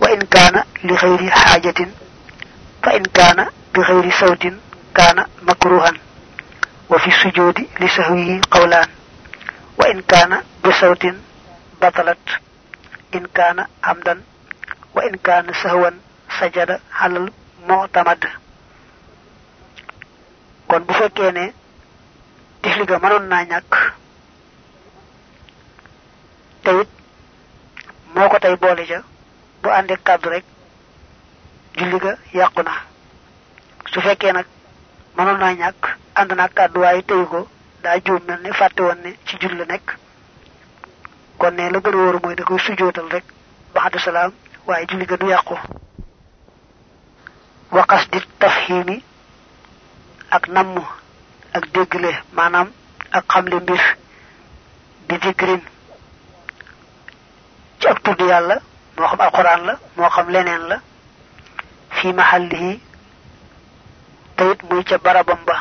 wa in kaana li xayri xaajatin fa in kaana bi xayri sawtin kaana makruhan. Wa fi sujudi li sahwihi qawlaan. Wa in kaana bi sawtin batalat in kaana amdan wa in kaana sahwan sajada halal mu'tamad. Kon bu fekkee ne tifli ga mënoon naa ñàkk te it moo ko tey boole ja bu àndee kàddu rek julli ga yàqu na. Su fekkee nag mënoon naa ñàkk ànd naa kàddu waaye teyu ko daa juum mel ne fàtte ne ci julli la nekk. Kon ne la gën a wóor mooy da koy sujootal rek baxadu salaam waaye julli ga du yàqu. Waqas di tafhimi ak namm ak déggle maanaam ak xamle mbir bi dikrin ci ak tudd yàlla moo xam alquran la moo xam leneen la fi mahallihi tayit muy ca barabam ba.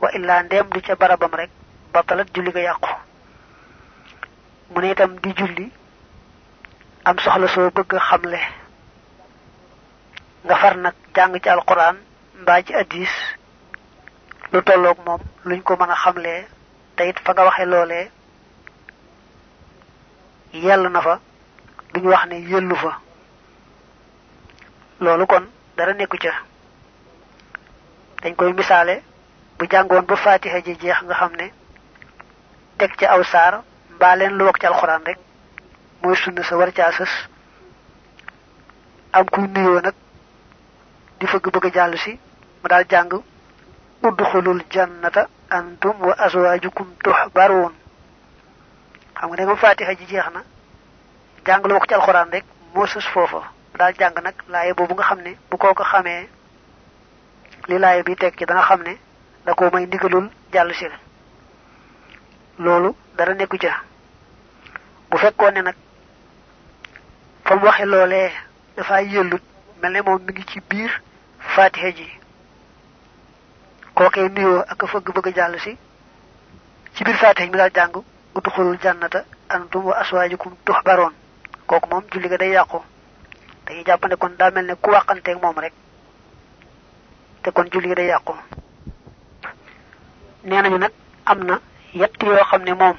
Wa illa ndem du ca barabam rek batalat julli ga yàqu. Mu ne itam di julli am soxla soo bëgg xamle. Nga far nag jàng ci alquran mbaa ci hadis lu tolloog moom luñ ko mën a xamlee fa nga waxe loolee na fa duñ wax ne yellu fa. Loolu kon dara nekku ca. Dañ koy misaale bu jàngoon ba fatiha ji jeex nga xam ne teg ca aw saar mbaa leen lu wax ci alxuraan rek mooy sunna sa war caa sës. Am kuy nuyoo nag di fëgg bëgg jàll si mu daal jàng udxulul jannata antum wa azwajukum tuhbarun xam nga ne nga fatiha ji jeex na jàng lu wax ci alxuraan rek moo sës foofa. Daal jàng nag laaye boobu nga xam ne bu koo ko xamee li laaye bi tekki danga xam ne da ko may ndigalul jàll si loolu dara nekku ca. Bu fekkoon ne nag fa waxe loolee dafa yëllut mel ne moom mi ngi ci biir fatiha ji. Kookee nuyoo ak fëgg bëgg jàll si ci fatiha mi jannata antum wa aswaajukum tuhbaroon kooku moom julli ga day yàqu. Dañuy jàpp ne kon daa mel ne ku wàqanteeg moom rek te kon julli ga day yàqu. Nee nañu nag yett yoo xam ne moom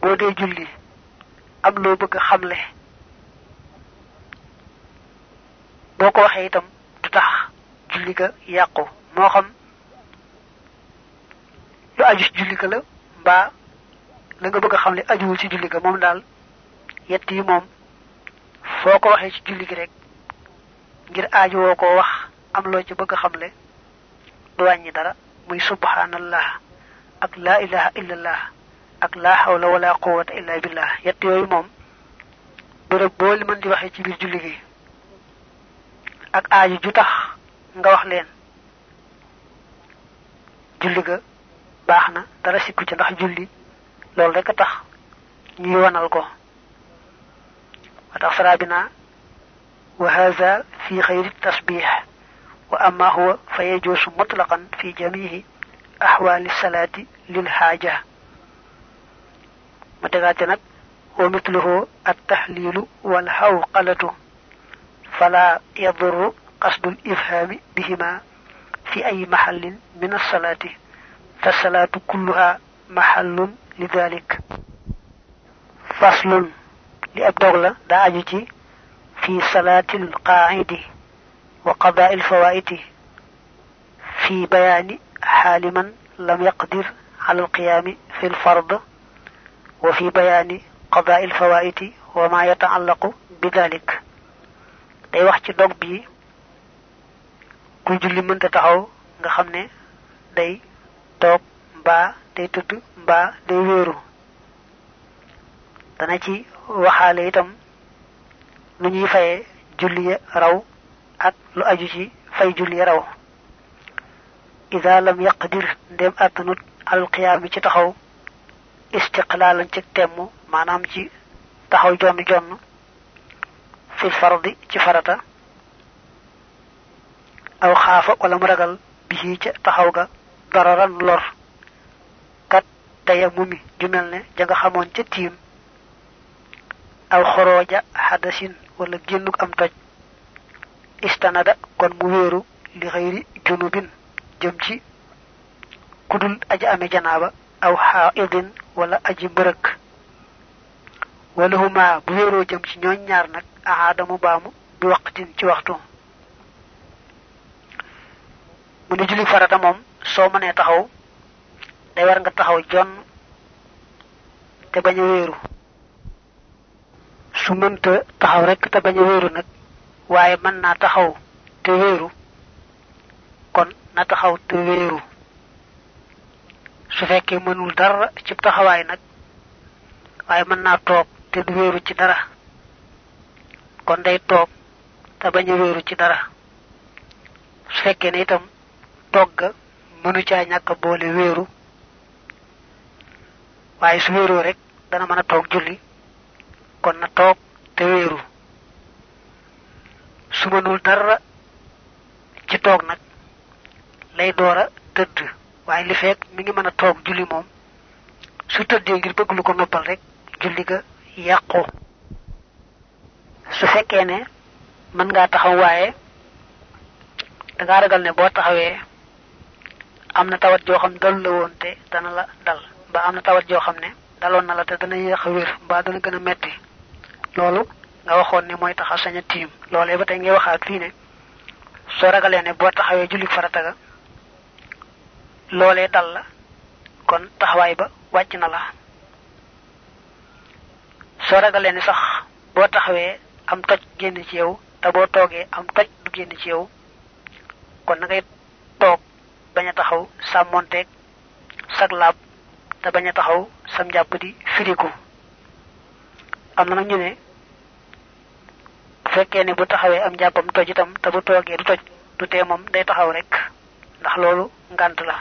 boo dee julli am loo bëgg xamle. Boo ko waxee itam du tax julli ga yàqu. Moo xam lu aju julli ga la la nga bëgg xamle ci julli ga yett yi moom foo ko waxee ci julli gi rek ngir aaju woo ko wax am loo ci bëgg a xamle du wàññi dara muy subhanallah ak la ilaha illallah ak la hawla wala quwwata illa billah yett yooyu moom bërëb boo li mën di waxee ci biir julli gi ak aaju ju tax nga wax leen julli ga baax na dara sikku ci ndax julli loolu rek a tax ñuy wanal ko وتأسرى بنا. وهذا في غير التسبيح. وأما هو فيجوز مطلقا في جميع أحوال الصلاة للحاجة. متغاتنا ومثله التحليل والحوقلة. فلا يضر قصد الإفهام بهما في أي محل من الصلاة. فالصلاة كلها محل لذلك. فصل. Li ab dog la daa aju ci fi salaatil qaa'idi wa qadaa'il fawaa'iti fi bayaani حال من لم يقدر على القيام في الفرض وفي بيان قضاء الفوائد وما يتعلق بذلك day wax ci dog bi kuy julli mënta taxaw nga xam ne day toog mbaa day tëdd mbaa day wéeru dana ci waxaale itam lu ñuy fayee julli raw ak lu aju ci fay julli raw. Ida lam yaqdir ndem àttanut alqiyaam ci taxaw istiqlaalan ci temm maanaam ci taxaw jonn jonn fil fardi ci farata aw xaafa wala mu ragal bi ca taxaw ga dararan lor kat taya mumi ju mel ne ja nga xamoon ca tiim aw xorooja hadasin wala génnuk am toj. Istanada kon mu wéeru li xëyri junubin jëm ci kudul aji ame janaaba aw xaidin wala aji mbërëk. Wala huma bu wéeroo jëm ci ñooñ ñaar nag ahaadamu baamu bi waqtin ci waxtu. Mu ni julli farata moom soo mënee taxaw day war nga taxaw jonn te su mënta taxaw rek te bañ a wéeru nag waaye mën naa taxaw te wéeru. Kon na taxaw te wéeru. Su fekkee mënul dara ci taxawaay nag waaye mën naa toog te du wéeru ci dara. Kon day toog te bañ a wéeru ci dara. Su fekkee ne itam toog ga mënu boole wéeru waaye su wéeroo rek dana mën a toog julli kon na toog te wéeru. Su dara ci toog nag lay doora tëdd. Waaye li fekk mi ngi mën a toog julli moom. Su tëddee ngir bëgg lu ko noppal rek julli ga yàqu. Su fekkee ne mën ngaa taxaw waaye da ngaa ragal ne boo taxawee am na tawat joo xam dal la woon dana la dal. Ba am na tawat joo xam ne daloon na la te dana yéex wér dana gën metti loolu nga waxoon ne mooy taxaw sañ a tiim. Loolee ba tey ngay waxaat fii ne soo ragalee ne boo taxawee julli farata ga loolee dal la kon taxawaay ba wàcc na la. Soo ragalee ne sax boo taxawee am toj génn ci yow te boo toogee am toj du génn ci yow kon na ngay toog bañ taxaw sàmmonteeg sag laab te bañ taxaw sam njàpp di firiku am na nag ñu fekkee ne bu taxawee am njàppam toj itam te bu toogee du toj du tee moom day taxaw rek. Ndax loolu ngant la.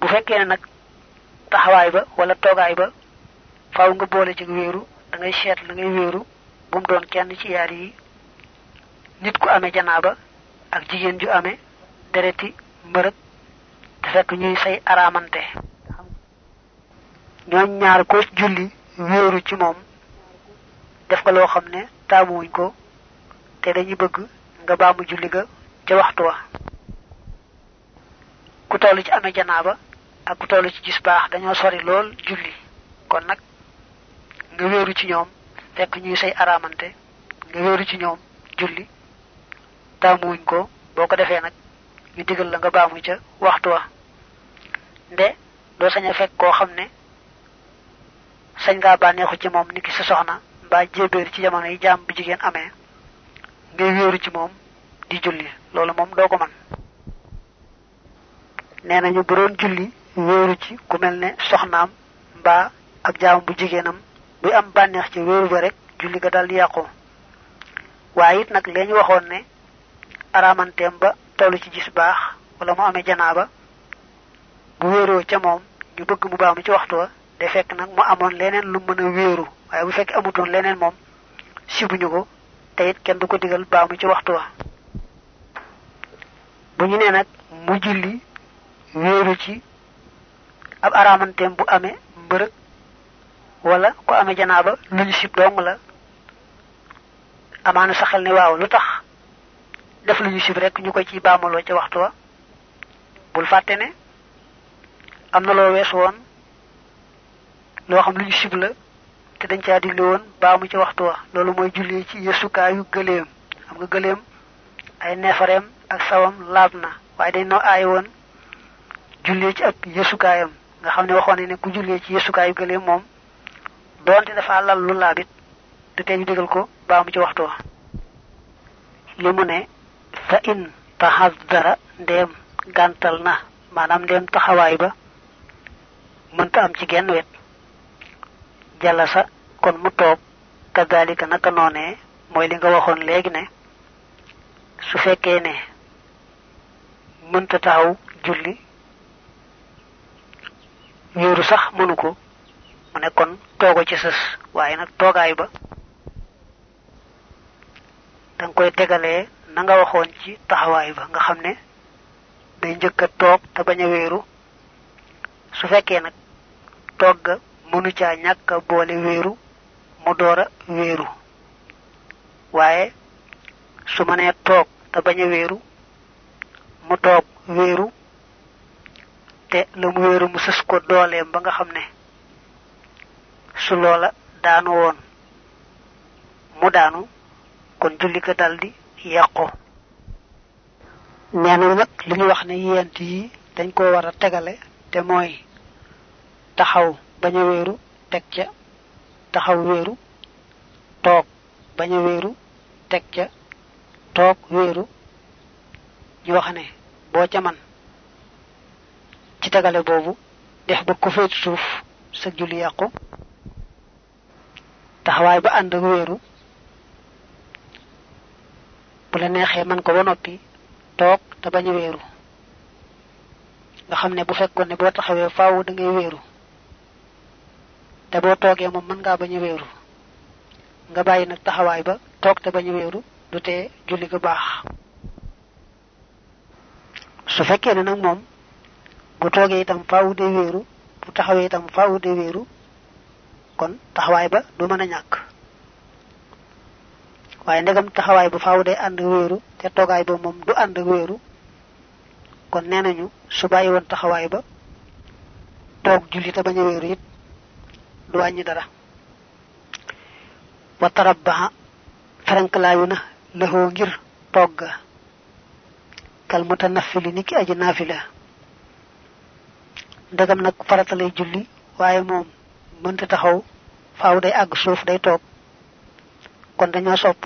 Bu fekkee ne nag taxawaay ba wala toogaay ba faaw nga boole ci wéeru da ngay seet la ngay wéeru bu mu doon kenn ci yaar yi. Nit ku amee janaaba ak jigéen ju amee dereti te fekk ñuy say araamante. Ñooñ ñaar ko julli wéeru ci moom def ko loo xam ne taamuwuñ ko te dañuy bëgg nga baamu julli ga ca waxtu wa. Ku toll ci amee janaaba ak ku toll ci gis baax dañoo sori lool julli. Kon nag nga wéeru ci ñoom fekk ñuy say araamante nga wéeru ci ñoom julli taamuwuñ ko boo ko defee nag ñu digal la nga baamu ca waxtu wa. Nde doo sañ fekk sañ ngaa bànneexu ci moom niki sa soxna mbaa jébéer ci jamono yi jaam bu jigéen amee ngay wéeru ci moom di julli loolu moom doo ko man. Nee nañu bu doon julli wéeru ci ku mel ne soxnaam ak jaam bu jigéenam buy am bànneex ci wéeru ba rek julli ga dal yàqu. Waaye it nag lee waxoon ne aramanteem ba tollu ci gis baax wala mu amee janaaba bu wéeroo ca moom ñu bëgg mu baamu ci waxtu wa day fekk nag mu leneen lu mën a waaye bu fekk amutoon leneen moom sibuñu ko te it kenn du ko digal baamu ci waxtu wa. Bu ñu nee nag mu julli wéeru ci ab aramanteem bu amee mbërëg wala ko amee janaaba lu ñu sib dong la amaana sa xel ne waaw lu tax def lu ñu sib rek ñu ko ci baamaloo ca waxtu wa? Bul fàtte ne am na loo wees woon loo xam lu sib la te dañ caa digle woon baamu ci waxtu wa. Loolu mooy julli ci yësukaayu gëleem xam nga gëleem ay neefareem ak sawam laab na. Waaye dañ noo aay woon jullee ci ab yësukaayam. Nga xam ne ku jullee ci yësukaayu gëleem moom doonte dafa lal lu laabit du tee ñu digal ko baamu ci waxtu wa. Li mu ne fa in tahaddara ndeem gàntal na. Maanaam ndeem taxawaay ba mënta am ci genn wet jalasa kon mu toog kadalika naka noonee mooy li nga waxoon léegi ne su fekkee ne mënta taxaw julli wéeru sax mënu ko mu ne kon toogo ci sës waaye nag toogaay ba danga koy tegalee na nga waxoon ci taxawaay ba nga xam day njëkk a toog te bañ su fekkee nag toog mënu caa ñàkk boole wéeru mu doora wéeru. Waaye su ma nee toog te bañ a wéeru mu toog wéeru te la mu wéeru mu sës ko dooleem ba nga xam ne su loola daanu woon. Mu daanu kon julli ko daldi yàqu. Nee na nag li ñu wax ne yent yi dañ ko war a tegale te taxaw bañ a wéeru teg ca taxaw wéeru toog bañ a teg ca toog wéeru ñu wax ne boo ca man ci tegale boobu def ba ko feet suuf sa julli yàqu taxawaay ba ànd ak wéeru bu la neexee man ko ba noppi toog te bañ a wéeru. Nga xam ne bu fekkoon ne boo taxawee faaw da ngay wéeru te boo toogee moom mën ngaa bañ a nga bàyyi nag taxawaay ba toog te bañ a du tee julli ga baax. Su fekkee ne nag moom bu toogee itam faaw de wéeru bu taxawee itam faaw de wéeru kon taxawaay ba du mën a waaye ndegam taxawaay ba faaw day ànd wéeru te toogaay ba moom du ànd wéeru kon nee nañu su bàyyi woon taxawaay ba toog julli te bañ a it du dara wa tarabbaha ferankalaayu na lëxoo ngir toog ga kal mutanaffili niki aji naafila ndegam nag farata lay julli. Waaye moom mënta taxaw. Faaw day àgg suuf day toog. Kon dañoo sopp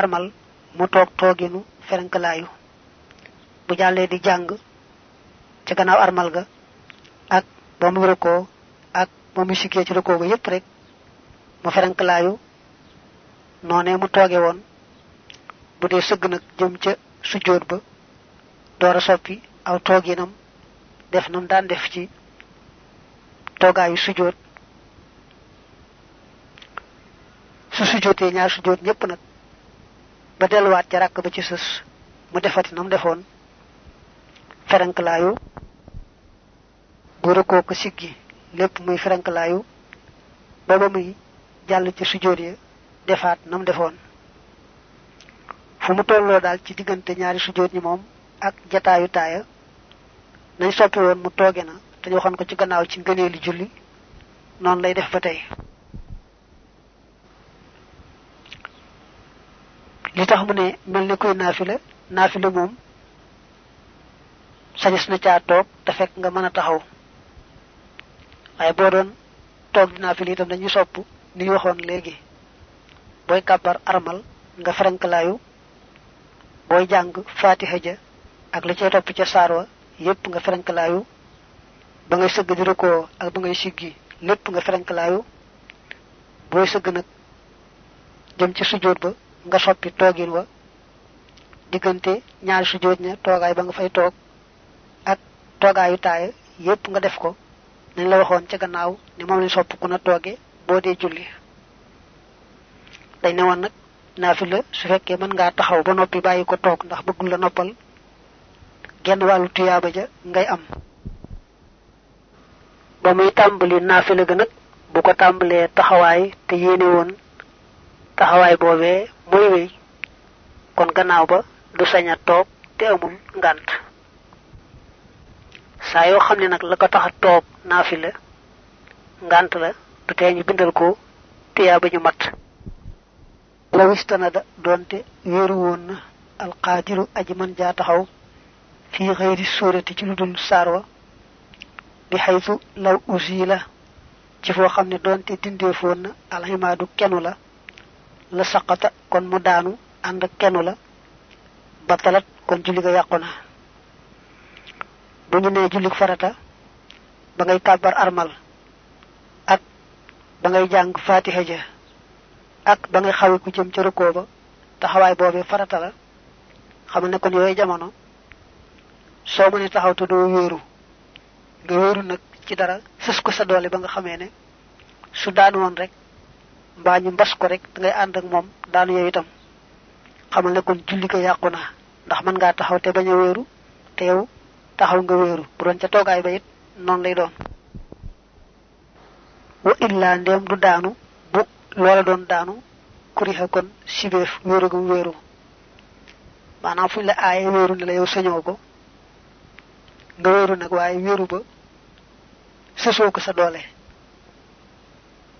armal mu toog tooginu ferankalaayu bu jàllee di jàng ca gannaaw armal ga ak mu ba mu siggee ci rëkkoo ga yépp rek mu ferankalaayu noonee mu tooge woon bu dee sëgg nag jëm ca sujjóot ba door a soppi aw tooginam def nam daan def ci toogaayu sujjóot. Su sujjóotee ñaar sujjóot ñépp nag ba delluwaat ca ràkk ba ci sës mu defati nam defoon ferankalaayu bu rëkkoo ko siggi lépp muy ferankalaayu ba ba muy jàll ci sujjóot ya defaat nam defoon. fu mu tolloo daal ci diggante ñaari sujjóot ñi moom ak jataayu taaya nañ soppi woon mu tooge na te ñu waxoon ko ci gannaaw ci ngëneeli julli noonu lay def ba tey. Li tax mu ne mel ne kuy naafila naafila moom sañes na caa toog te fekk nga mën a taxaw waaye boo doon toog di naafila itam dañuy sopp ni ñu waxoon léegi. Booy kàbbar armal nga ferankalaayu booy jàng fatiha ja ak la cay topp ca saarwa yépp nga ferankalaayu ba ngay sëgg di rëkkoo ak ba ngay siggi lépp nga ferankalaayu booy sëgg nag jëm ci sujjóot ba nga soppi toogin wa. Diggante ñaari sujjóot ña toogaay ba nga fay toog ak toogaayu taaya yépp nga def ko nañ la waxoon ca gannaaw ni moom lañ sopp ku na tooge boo dee julli. Dañ ne woon nag naafila su fekkee mën ngaa taxaw ba noppi bàyyi ko toog ndax bëggul la noppal genn wàllu tuyaaba ja ngay am. Ba muy tàmbali naafila ga nag bu ko tàmbalee taxawaay te yéene woon taxawaay boobee muy wéy kon gannaaw ba du sañ a te amul ngànt. Saa yoo xam ne nag la ko tax a naafila ngànt la du tee ñu bindal ko ñu mat. Law istanada doonte wéeru woon na alqaadiru aji man taxaw fii xëyri suurati ci lu dul bi law usila ci foo xam ne doonte dindeefoon na alximaadu kenu la la saqata kon mu daanu kenu la batalat kon julli ga yàqu na. Jullik farata ba ngay armal. Ak ba ngay jàng fatiha ja. Ak ba ngay xawi ku jëm ca rukkoo ba. Taxawaay boobee farata la. Xam ne kon yooyu jamono. Soo mënee taxaw te doo wéeru. Nga nag ci dara. Sës ko sa doole ba nga xamee ne su daanu woon rek mbaa ñu mbas ko rek da ngay ànd ak moom daanu yow itam. Xamal ne kon julli ko yàqu ndax mën ngaa taxaw te bañ a wéeru te yow taxaw nga wéeru. Bu ca toogaay ba it noonu lay doon. Wa illa ndem du daanu bu loola doon daanu kuriha kon sibeef wéeru gum wéeru. Maanaam fuñ la aaye wéeru ne la yow sañoo ko nga wéeru nag waaye wéeru ba sësoo ko sa doole.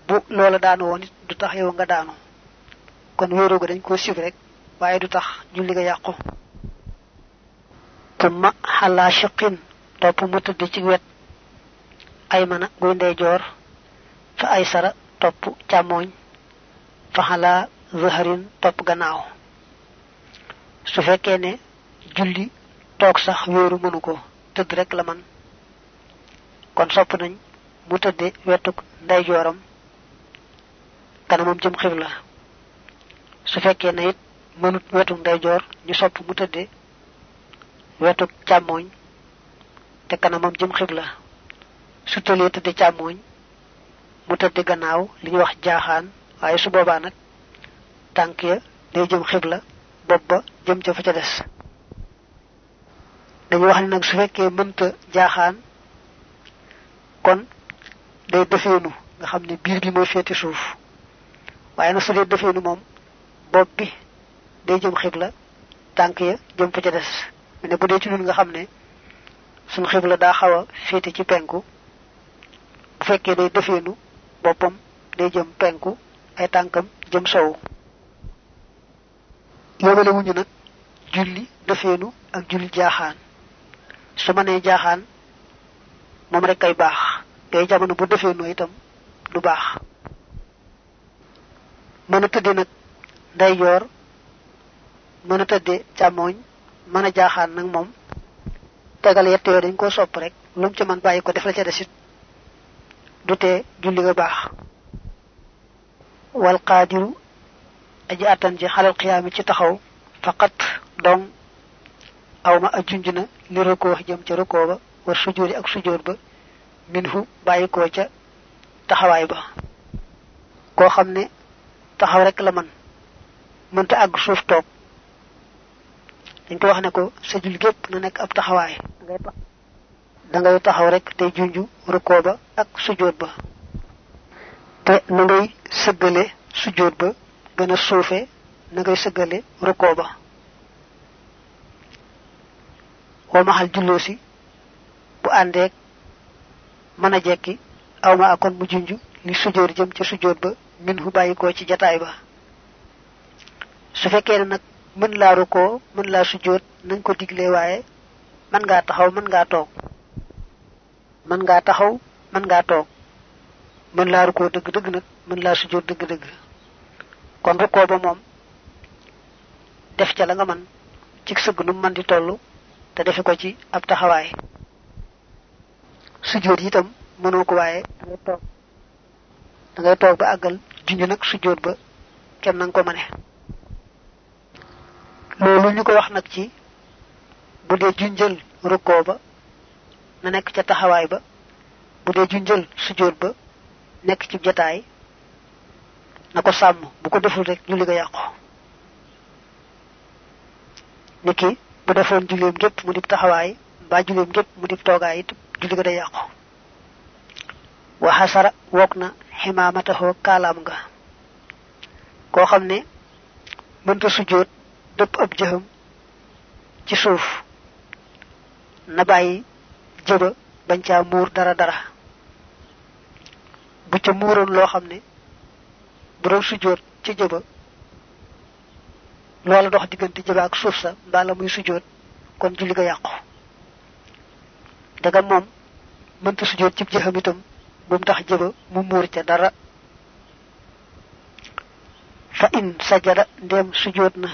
Bu loola daanu woon it du tax yow nga daanu. Kon wéeru ga dañ koo sib rek waaye du tax julli ga yàqu. Tumma xalaa shiqin topp mu tëdd ci wet ay mana? Guy ndeyjoor fa ay sara topp càmmooñ fa xalaa zaharin topp gannaaw. Su fekkee ne julli toog sax wéeru mënu ko. Rek la man. Kon sopp nañ mu tëdde wetuk ndeyjooram kanamam jëm xibla. Su fekkee ne it mënut wetuk ndeyjoor ñu sopp mu tëdde wetuk càmmooñ te kanamam jëm xibla su tëlee tëdde càmmooñ mu tëdde gannaaw li ñuy wax jaaxaan waaye su boobaa nag tànk ya day jëm xibla bopp ba jëm ca fa ca des. Dañu wax ni nag su fekkee mënta jaaxaan kon day defeenu nga xam ne biir bi mooy féeti suuf. Waaye nag su dee defeenu moom bopp bi day jëm xibla tànk ya jëm fa ca des. Ne bu dee ci nun nga xam ne suñ xibla daa xaw a féete ci penku fekkee day defeenu boppam day jëm penku ay tànkam jëm sowu yóbale wuñu nag julli defeenu ak julli jaaxaan. Su ma nee moom rek kay baax. Ngay jamono bu defeenoo itam du baax. Mën a tëdde nag ndeyjoor mën a tëdde càmmooñ mën jaaxaan nag moom tegal yett dañ koo sopp rek lu ci man bàyyi ko def la ca desit du tee julli ga baax wal qaadiru aji attan ji xalal xiyaami ci taxaw faqat dong awma a junj na li rëkoo jëm ca rëkoo ba war sujjóori ak sujjóor ba minhu bàyyi koo ca taxawaay ba koo xam ne taxaw rek la man mënta àgg suuf toog dañ ko wax ne ko sa jul gépp na nekk ab taxawaay da ngay taxaw rek tey junju rëkoo ba ak sujjóot ba. Te na ngay sëggale sujjóot ba gën a suufe na ngay sëggale rëkoo ba. Wa maxal julloo si bu àndeek mën a jekki awma akon mu junj li sujjóot jëm ca sujjóot ba min hu bàyyikoo ci jataay ba. Su fekkee ne mën laa rukoo mën ko mën ngaa taxaw mën ngaa taxaw mën ngaa toog. Mën laa rukoo dëgg-dëgg nag mën laa sujjóot dëgg-dëgg. Kon rukoo ba moom def ca la nga man ci sëgg nu man di toll te defe ko ci ab taxawaay. Sujjóot itam mënoo ko dangay toog. Da ngay toog ba àggal junj nag sujjóot ba kem nanga ko mëne loolu ñu ko wax nag ci bu dee junjël rukkoo ba na nekk ca taxawaay ba bu dee junjël sujjóot ba nekk ci jataay na ko sàmm bu ko deful rek julli ga yàqu. Niki bu defoon julleem gépp mu dib taxawaay mbaa julleem gépp mu dib toogaay it julli ga day yàqu. Wa xasara woog na ximaamataxoo kaalaam nga koo xam ne ab ci suuf na jëba bañ caa muur dara dara. Bu ca muuroon loo xam ne bu doon sujjóot ci jëba loola dox diggante jëba ak suuf sa mbaa la muy sujjóot kon julli ga yàqu. Daga moom mënta sujjóot ci jëxam bu tax mu muur ca dara. Fa in sajada sujjóot na.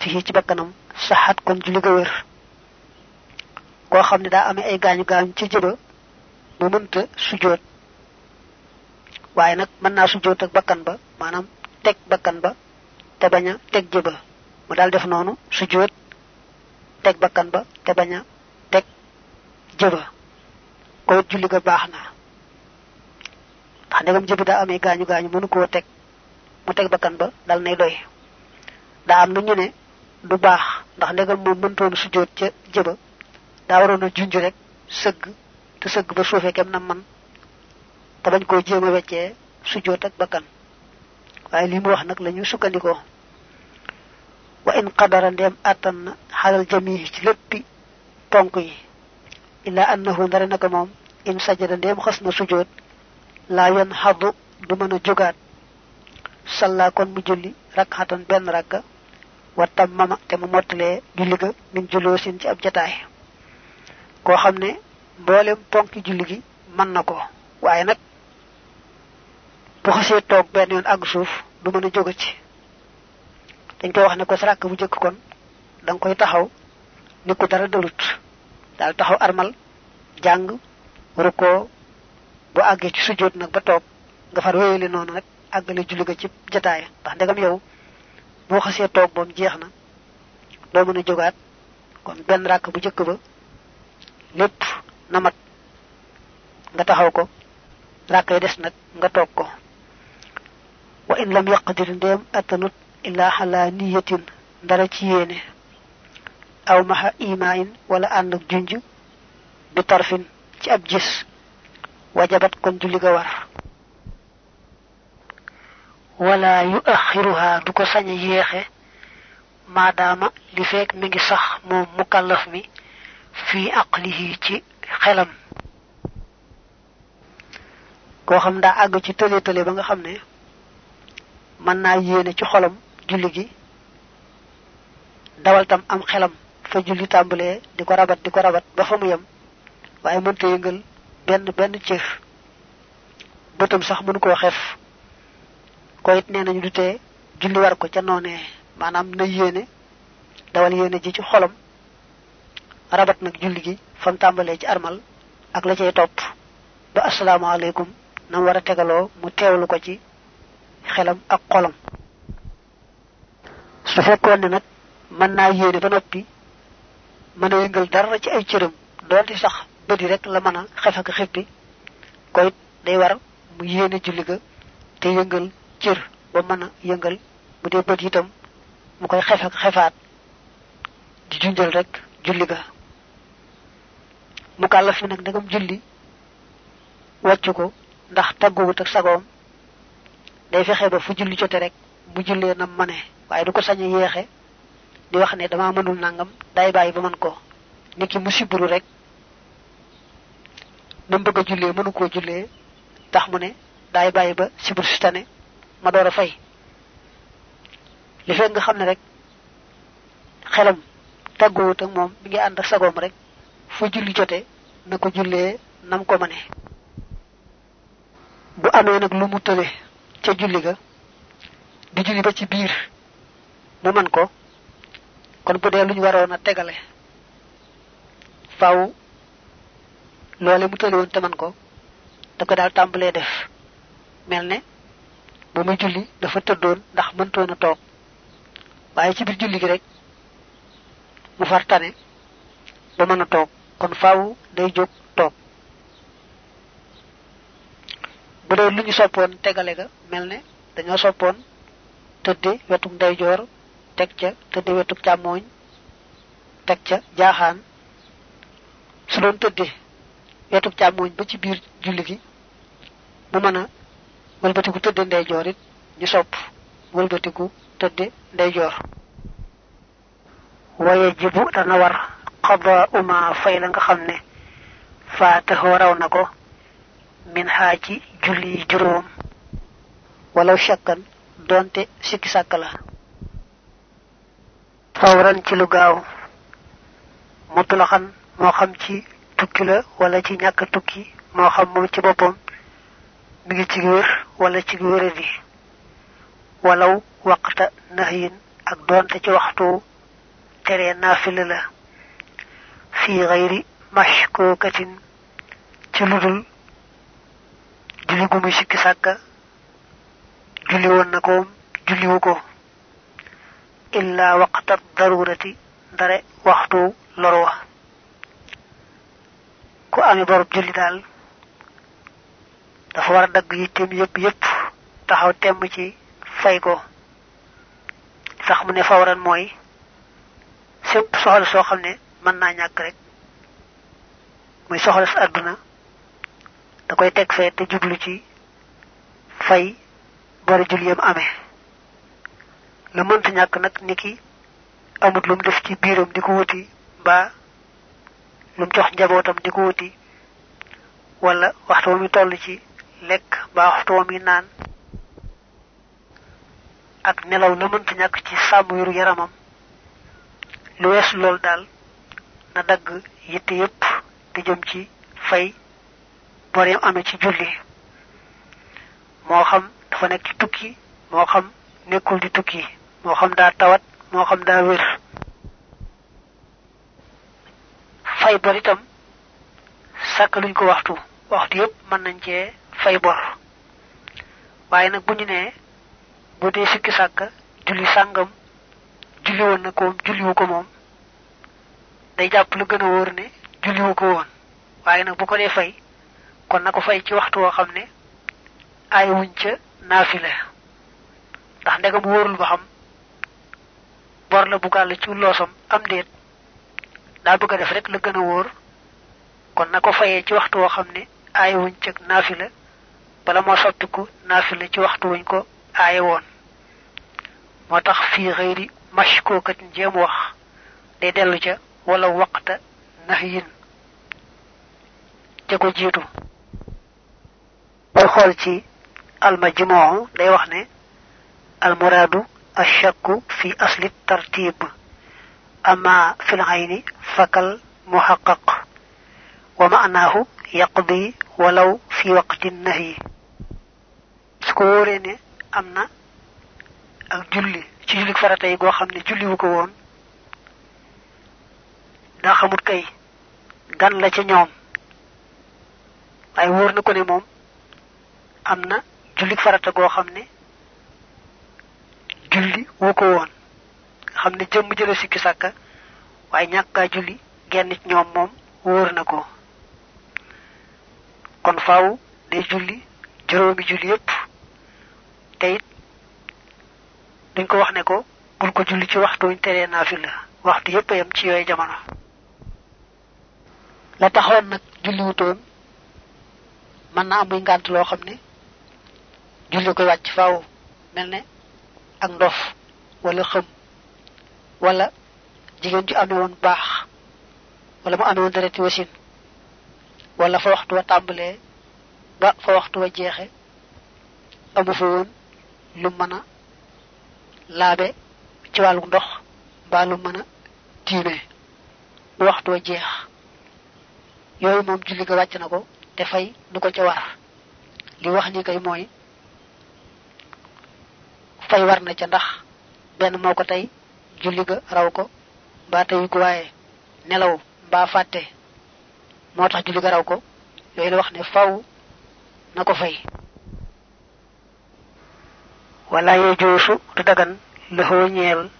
Fi ci bakkanam saxat kon julli ga wér koo xam ne daa amee ay gaañu gaañu ci jëba mu mënta sujjóot. Waaye nag mën naa sujjóot ak bakkan ba maanaam teg bakkan ba te bañ a teg jëba. Mu daal def noonu sujjóot teg bakkan ba te bañ a teg jëba. Koy julli ga baax na. Ndax ndegam jëbi daa amee gaañu mënu koo teg. Mu teg bakkan ba dal nay doy. Daa am na ñu ne du baax ndax ndegam moom mëntoon sujjóot ca jëba. Daa waroon a junj rek sëgg te sëgg ba suufee kem na man te bañ koo jéem a weccee sujjoot ak bakkan. Waaye li mu wax nag la ñu wa in qadara ndem attan na xalal ci léppi ponk yi illa annahu in sajada ndem sujjoot du salla kon mu julli rakxatan benn rakka wa tammama te mu mottalee julli ga min julloo sin ci ab jataay. Koo xam ne mboolem ponki julli gi mën na ko waaye nag bu xasee toog benn yoon àgg suuf du mën a jóge ci. Dañ wax ne ko sa rakk bu kon koy taxaw ni ko dara dalut taxaw armal jàng rukkoo bu àggee ci sujjóot nag ba toog nga far wéyale noonu nag àggale julli ci ndax ndegam yow boo xasee toog moom jeex na doo mën a jógaat. Kon benn ràkk bu jëkk ba lépp na mat nga taxaw ko. Ràkk yi des nag nga toog ko. Wa in lam yaqdir ndéem attanut illa niyatin ndara ci yéene. Aw wala ànd ak junj bi tarfin ci ab gis. Wajabat kon julli war wala yu axiruha du ko sañ a yéexe maadaama li fekk mi ngi sax mukallaf mi fi aqlihi ci xelam. Koo xam daa àgg ci tële tële ba nga xam ne mën naa yéene ci xolam julli gi dawal tam am xelam fa julli tàmbalee di ko rabat di ko rabat ba fa mu yem waaye mënta yëngal benn benn bëtam sax mënu koo xef ko it nee nañu du tee julli war ko ca noonee maanaam na yéene dawal yéene ji ci xolam rabat nag julli gi fam tàmbalee ci armal ak la cay topp ba asalaamaaleykum nam war a tegaloo mu teewlu ko ci xelam ak xolam. Su fekkoon ne nag mën naa yéene ba noppi mën a yëngal dara ci ay cëram doonte sax bëdi rek la mën a xef ak xippi ko it day war mu yéene julli ga te yëngal cër ba mën a yëngal bu dee bët itam mu koy xef ak xefaat di junjal rek julli ga. Mu kàllaf mi nag ndegam julli wàccu ko ndax tàgguwut ak sagoom day fexe ba fu julli jote rek mu jullee na mane waaye du ko sañ a yeexe di wax ne dama mënul nangam day bàyyi ba man ko. Niki mu siburu rek nam bëgg a jullee mënu koo jullee tax mu ne day bàyyi ba sibur si tane ma door a fay li fekk nga xam ne rek xelam tàgguwut ak moom mi ngi ànd ak rek. Fu julli jote na ko nam ko mane bu amee nag lu mu tële ca julli ga di julli ba ci biir mu man ko. Kon bu dee lu ñu waroon a tegale faaw loole mu tële woon man ko da ko daal tàmbalee def ba muy julli dafa tëddoon ndax mëntoon a toog waaye ci biir julli gi rek mu far tane ba mën a toog kon faaw day jóg toog. bu dee lu ñu soppoon tegale ga mel ne dañoo soppoon tëdde wetuk ndeyjoor teg ca tëdde wetuk càmmooñ teg ca jaaxaan. su doon wetuk càmmooñ ba ci biir julli gi mu mën wëlbatiku tëdde ndeyjoor it ñu sopp. Wëlbatiku tëdde ndeyjoor. Waye jibu dana war. Xaba uma fay la nga xam ne faataxoo raw na ko. Min xaa ci julli juróom. Walaw shakkan donte sikki sàkk la. Fawran ci lu gaaw. Mutlaxan moo xam ci tukki la wala ci ñàkk tukki moo xam moom ci boppam. Mi ngi ci wér wala ci wéradi walaw waqta nahyin ak donte ci waxtu tere naafila la fi gayri mashkukatin ci ludul julli gu muy sikki sàkka julli woon na ko julliwu ko illa waqta darurati ndare waxtu loro wa ku amee borob julli daal dafa war a dagg yitteem yépp yépp taxaw temm ci fay ko. Sax mu ne fawran mooy sépp soxla soo xam ne mën naa ñàkk rek muy soxla sa àdduna da koy teg fee te jublu ci fay bari juliyam amee. La mënta ñàkk nag niki amut lum def ci biiram di ko wuti mbaa lum jox njabootam di ko wuti wala waxtu mi toll ci lekk mbaa waxtu mi naan ak nelaw la mënta ñàkk ci sàmm wéru yaramam. Lu wees lool daal na dagg yitte yépp di jëm ci fay boreem amee ci julli. Moo xam dafa nekk ci tukki moo xam nekkul di tukki moo xam daa tawat moo xam daa wér. Fay bor itam sàkkaluñ ko waxtu waxtu yépp mën nañ cee fay bor. Waaye nag bu ñu nee bu dee sikki sàkk julli sàngam julli woon na koom julliwu ko moom day jàpp lu gën a wóor ne julliwu ko woon. Waaye nag bu ko dee fay kon na fay ci waxtu ba xam bor la bu ci am bëgg def rek la kon ci waxtu wuñ bala moo soppiku naafila ci waxtu wuñ ko aaye woon moo tax fii xëyri mashkookat jéem wax day dellu ca wala waqta nahyin ca ko jiitu booy xool ci almajmoo day wax ne almuraadu الشك في أصل الترتيب أما في العين فكالمحقق ومعناه يقضي ولو في وقت النهي ko amna, ne am na ak julli ci julli farata yi goo xam julli wu ko woon daa xamut kay gan la ca ñoom. Waaye wóor na ko ne moom am na julli farata goo xam ne julli wu ko woon. Nga xam ne jëmm jëla sikki sàkka julli genn ci ñoom na ko. Kon faaw day julli julli yépp te duñ ko wax ne ko bul ko julli ci waxtu wuñ teree naafila waxtu yépp yam ci yooyu jamono. La taxoon nag julli wutoon mën na amuy ngànt loo xam ne julli koy wàcc faaw mel ne ak ndof wala xëm wala jigéen ju amee woon baax wala mu amee woon dereti wasin wala fa waxtu wa tàmbalee ba fa waxtu wa jeexe amu fa woon lu mën a laabe ci wàllu ndox mbaa lu mën a tiimee bu waxtu wa jeex. Yooyu moom julli ga ko fay du ko ca war. Li wax ni kay mooy fay war na ca ndax benn moo ko tey julli ga raw ko mbaa tey ko nelaw julli ga raw ko. Wax faw fay wala ye joosu du dagan lëxoo ñeel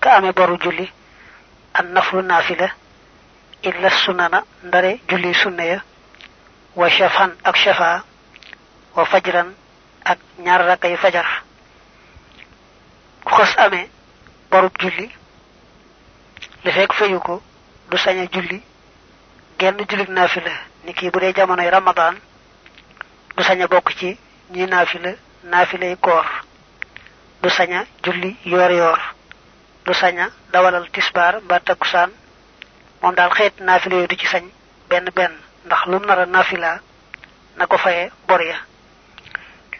ka amee boru julli an naflu naafila illa sunana ndare julli sunna ya wa shafan ak shafa wa fajran ak ñaar rakay fajar. Ku xas amee borub julli li fekk fayu ko du sañ julli genn jullit naafila ni kii bu dee jamonoy ramadan du sañ bokk ci ñi naafila naafilay koor du sañ a julli yoor yoor du sañ a dawalal tisbaar mbaa takkusaan moom daal xeet naafila yooyu du ci sañ benn benn ndax lu nar a naafila na ko faye bor ya.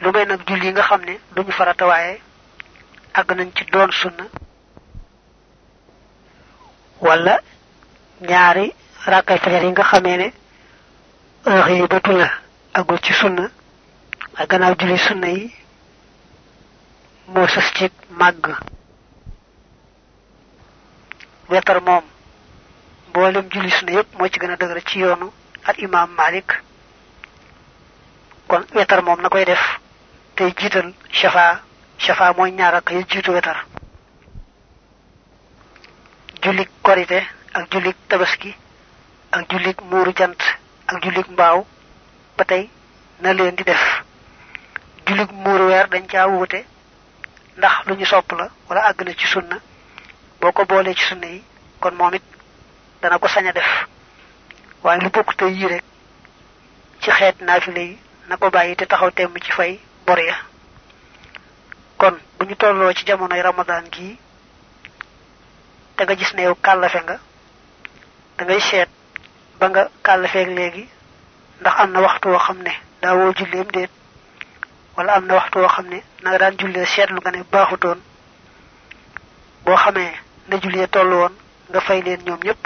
Lu may nag julli nga xam ne duñu farata waaye àgg nañ ci doon sunna wala ñaari rakkay fajar yi nga xamee ne heure yi batu la agul ci sunna ak gannaaw julli sunna yi moo sës ci màgg wetar moom mboolem julli sunna yépp moo ci gën dëgër ci yoonu al imam malik. Kon wetar moom na koy def tey jiital shafa. Shafa mooy ñaar ak yi jiitu wetar. Jullik korite ak jullik tabaski ak jullik muuru jant ak jullik mbaaw ba na leen di def. Jullik muuru weer dañ caa wuute ndax lu ñu sopp la wala àgg na ci sunna boo ko boolee ci sunna yi kon moom it dana ko sañ a def. Waaye lu bokk te yii rek ci xeet naafile yi na ko bàyyi te taxaw temm ci fay bor ya. Kon bu ñu tolloo ci jamonoy ramadan gii da nga gis ne yow kàllafe nga da ngay seet ba nga kàllafeeg léegi ndax am na waxtu woo xam ne julleem déet wala am na waxtu woo xam ne na nga daan jullee seetlu nga ne baaxutoon. Boo xamee na jullee toll woon nga fay leen ñoom ñëpp.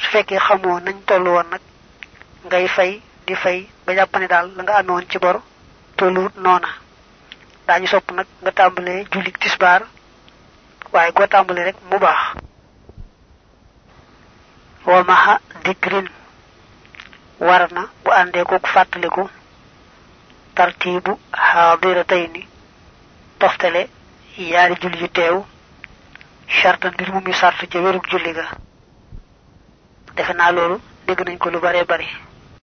Su fekkee xamoo nañ toll woon nag ngay fay di fay ba jàpp ne daal la nga amee ci bor tolluwut noona. Daañu sopp nag nga tàmbalee julli tisbaar waaye koo tàmbalee rek mu baax. Wa maha dikrin warna bu àndee ko fàttaliku tartibu xaadirataini toftale yaari julli yu teew shartan bir mu mi sart ca wérug julli ga. Defe naa loolu dégg nañ ko lu bare bare